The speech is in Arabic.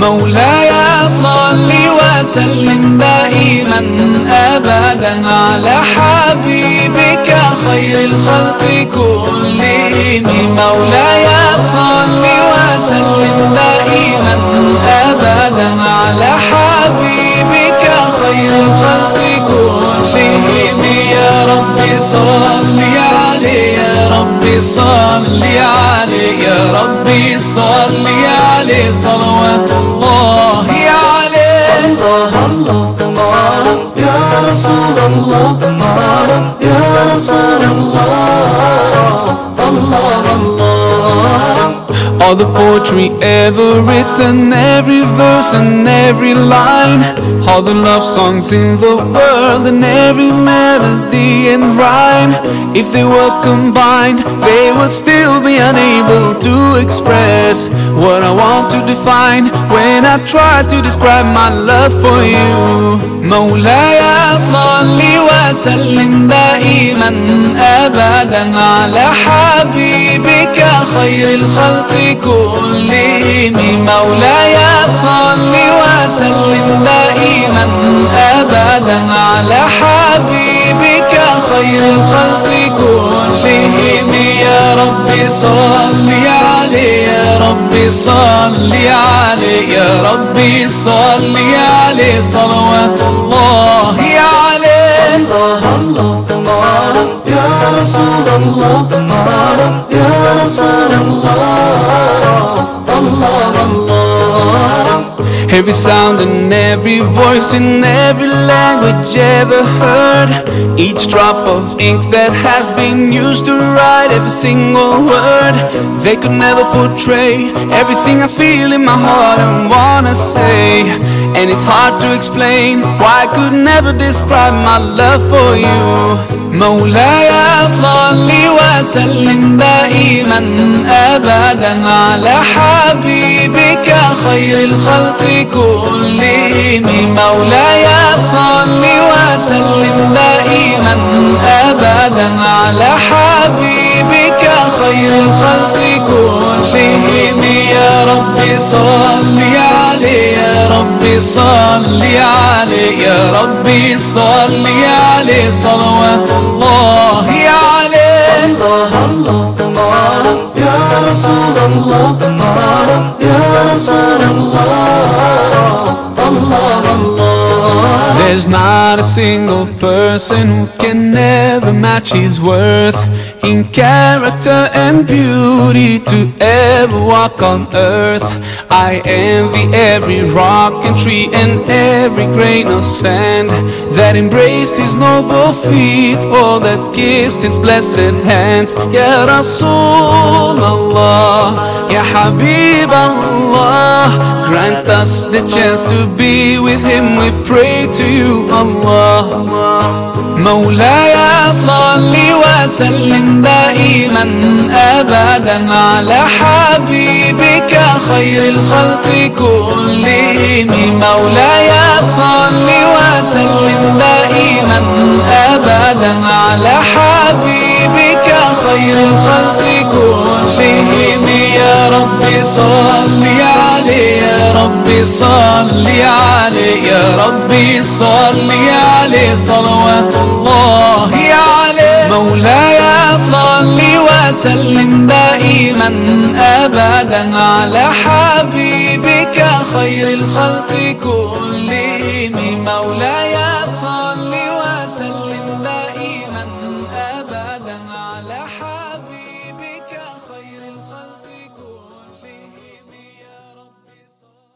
مولاي صل وسلم دائما أبدا على حبيبك خير الخلق كلهم. مولاي صل وسلم دائما أبدا على حبيبك خير الخلق كلهم. يا رب صلي رب صل عليه يا رب صل عليه صلوات الله عليه الله الله الله يا رسول الله الله يا رسول الله. الله All the poetry ever written, every verse and every line All the love songs in the world and every melody and rhyme If they were combined, they would still be unable to express What I want to define when I try to describe my love for you مولاي صل وسلم دائما أبدا على حبيبك خير الخلق كلهم. مولاي صل وسلم دائما أبدا على حبيبك. خير الخلق كلهم يا رب. صل عليه يا رب. صل عليه يا رب. صل عليه صلوات الله عليه. الله الله يا رسول الله. رسول الله الله الله Every sound and every voice in every language ever heard Each drop of ink that has been used to write every single word They could never portray everything I feel in my heart and wanna say And it's hard to explain why I could never describe my love for you. مولاي صل وسلم دائما أبدا على حبيبك خير الخلق كلهم. مولاي صل وسلم دائما أبدا على حبيبك خير الخلق كلهم. يا رب صل رب صل عليه يا رب صل عليه صلوات الله عليه. الله الله الله يا رسول الله يا رسول الله. There's not a single person who can never match his worth in character and beauty to ever walk on earth. I envy every rock and tree and every grain of sand that embraced his noble feet or that kissed his blessed hands. Ya Rasul Allah, Ya Habib Allah, grant us the chance to be with him. We pray to you, Allah. مولاي صل وسلم دائما ابدا على حبيبك خير الخلق كلهم. مولاي صل وسلم دائما ابدا على حبيبك خير الخلق كلهم. يا رب صل عليه يا رب صل عليه يا رب صل عليه صلوات الله عليه مولاي صل وسلم دائما ابدا على حبيبك خير الخلق كلهم.